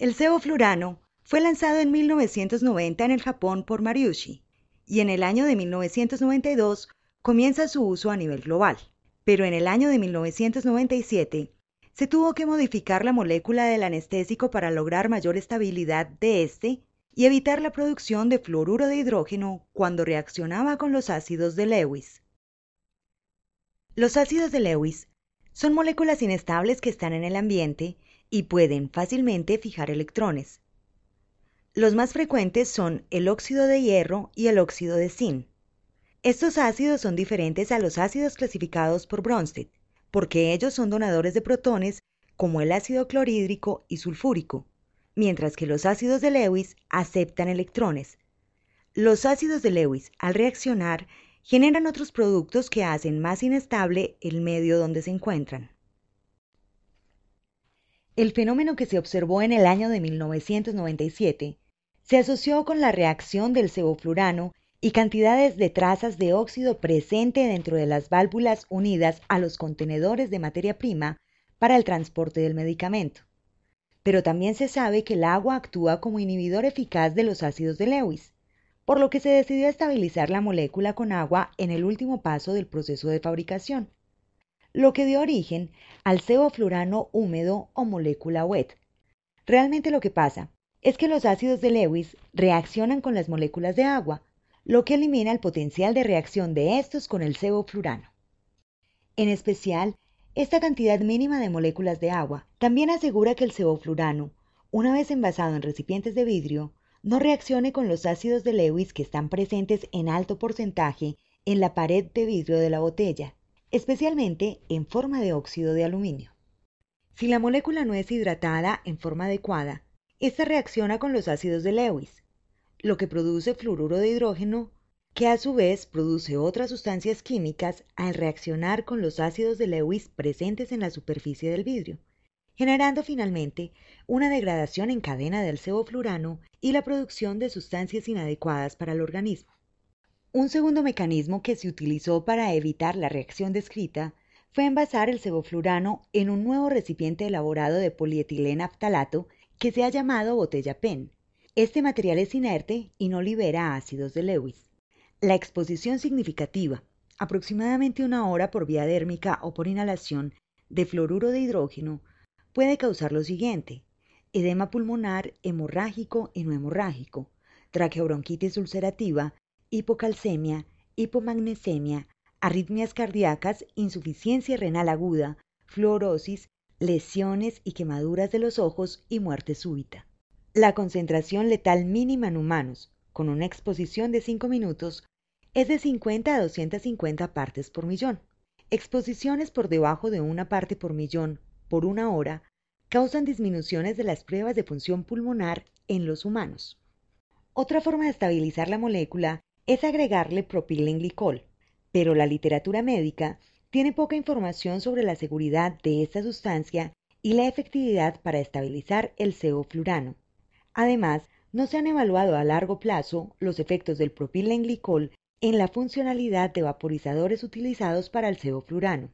El sevoflurano fue lanzado en 1990 en el Japón por Mariushi y en el año de 1992 comienza su uso a nivel global. Pero en el año de 1997 se tuvo que modificar la molécula del anestésico para lograr mayor estabilidad de este y evitar la producción de fluoruro de hidrógeno cuando reaccionaba con los ácidos de Lewis. Los ácidos de Lewis son moléculas inestables que están en el ambiente y pueden fácilmente fijar electrones. Los más frecuentes son el óxido de hierro y el óxido de zinc. Estos ácidos son diferentes a los ácidos clasificados por Bronsted, porque ellos son donadores de protones como el ácido clorhídrico y sulfúrico, mientras que los ácidos de Lewis aceptan electrones. Los ácidos de Lewis, al reaccionar, generan otros productos que hacen más inestable el medio donde se encuentran. El fenómeno que se observó en el año de 1997 se asoció con la reacción del sevoflurano y cantidades de trazas de óxido presente dentro de las válvulas unidas a los contenedores de materia prima para el transporte del medicamento. Pero también se sabe que el agua actúa como inhibidor eficaz de los ácidos de Lewis, por lo que se decidió estabilizar la molécula con agua en el último paso del proceso de fabricación, lo que dio origen al sevoflurano húmedo o molécula wet. Realmente lo que pasa es que los ácidos de Lewis reaccionan con las moléculas de agua, lo que elimina el potencial de reacción de estos con el sevoflurano. En especial, esta cantidad mínima de moléculas de agua también asegura que el sevoflurano, una vez envasado en recipientes de vidrio, no reaccione con los ácidos de Lewis que están presentes en alto porcentaje en la pared de vidrio de la botella, especialmente en forma de óxido de aluminio. Si la molécula no es hidratada en forma adecuada, esta reacciona con los ácidos de Lewis, lo que produce fluoruro de hidrógeno, que a su vez produce otras sustancias químicas al reaccionar con los ácidos de Lewis presentes en la superficie del vidrio, generando finalmente una degradación en cadena del sevoflurano y la producción de sustancias inadecuadas para el organismo. Un segundo mecanismo que se utilizó para evitar la reacción descrita fue envasar el sevoflurano en un nuevo recipiente elaborado de polietilena phtalato que se ha llamado botella PEN, este material es inerte y no libera ácidos de Lewis. La exposición significativa, aproximadamente una hora por vía dérmica o por inhalación, de fluoruro de hidrógeno puede causar lo siguiente: edema pulmonar hemorrágico y no hemorrágico, traqueobronquitis ulcerativa, hipocalcemia, hipomagnesemia, arritmias cardíacas, insuficiencia renal aguda, fluorosis, lesiones y quemaduras de los ojos y muerte súbita. La concentración letal mínima en humanos, con una exposición de 5 minutos, es de 50 a 250 partes por millón. Exposiciones por debajo de una parte por millón por una hora causan disminuciones de las pruebas de función pulmonar en los humanos. Otra forma de estabilizar la molécula es agregarle propilenglicol, pero la literatura médica tiene poca información sobre la seguridad de esta sustancia y la efectividad para estabilizar el sevoflurano. Además, no se han evaluado a largo plazo los efectos del propilenglicol en la funcionalidad de vaporizadores utilizados para el sevoflurano.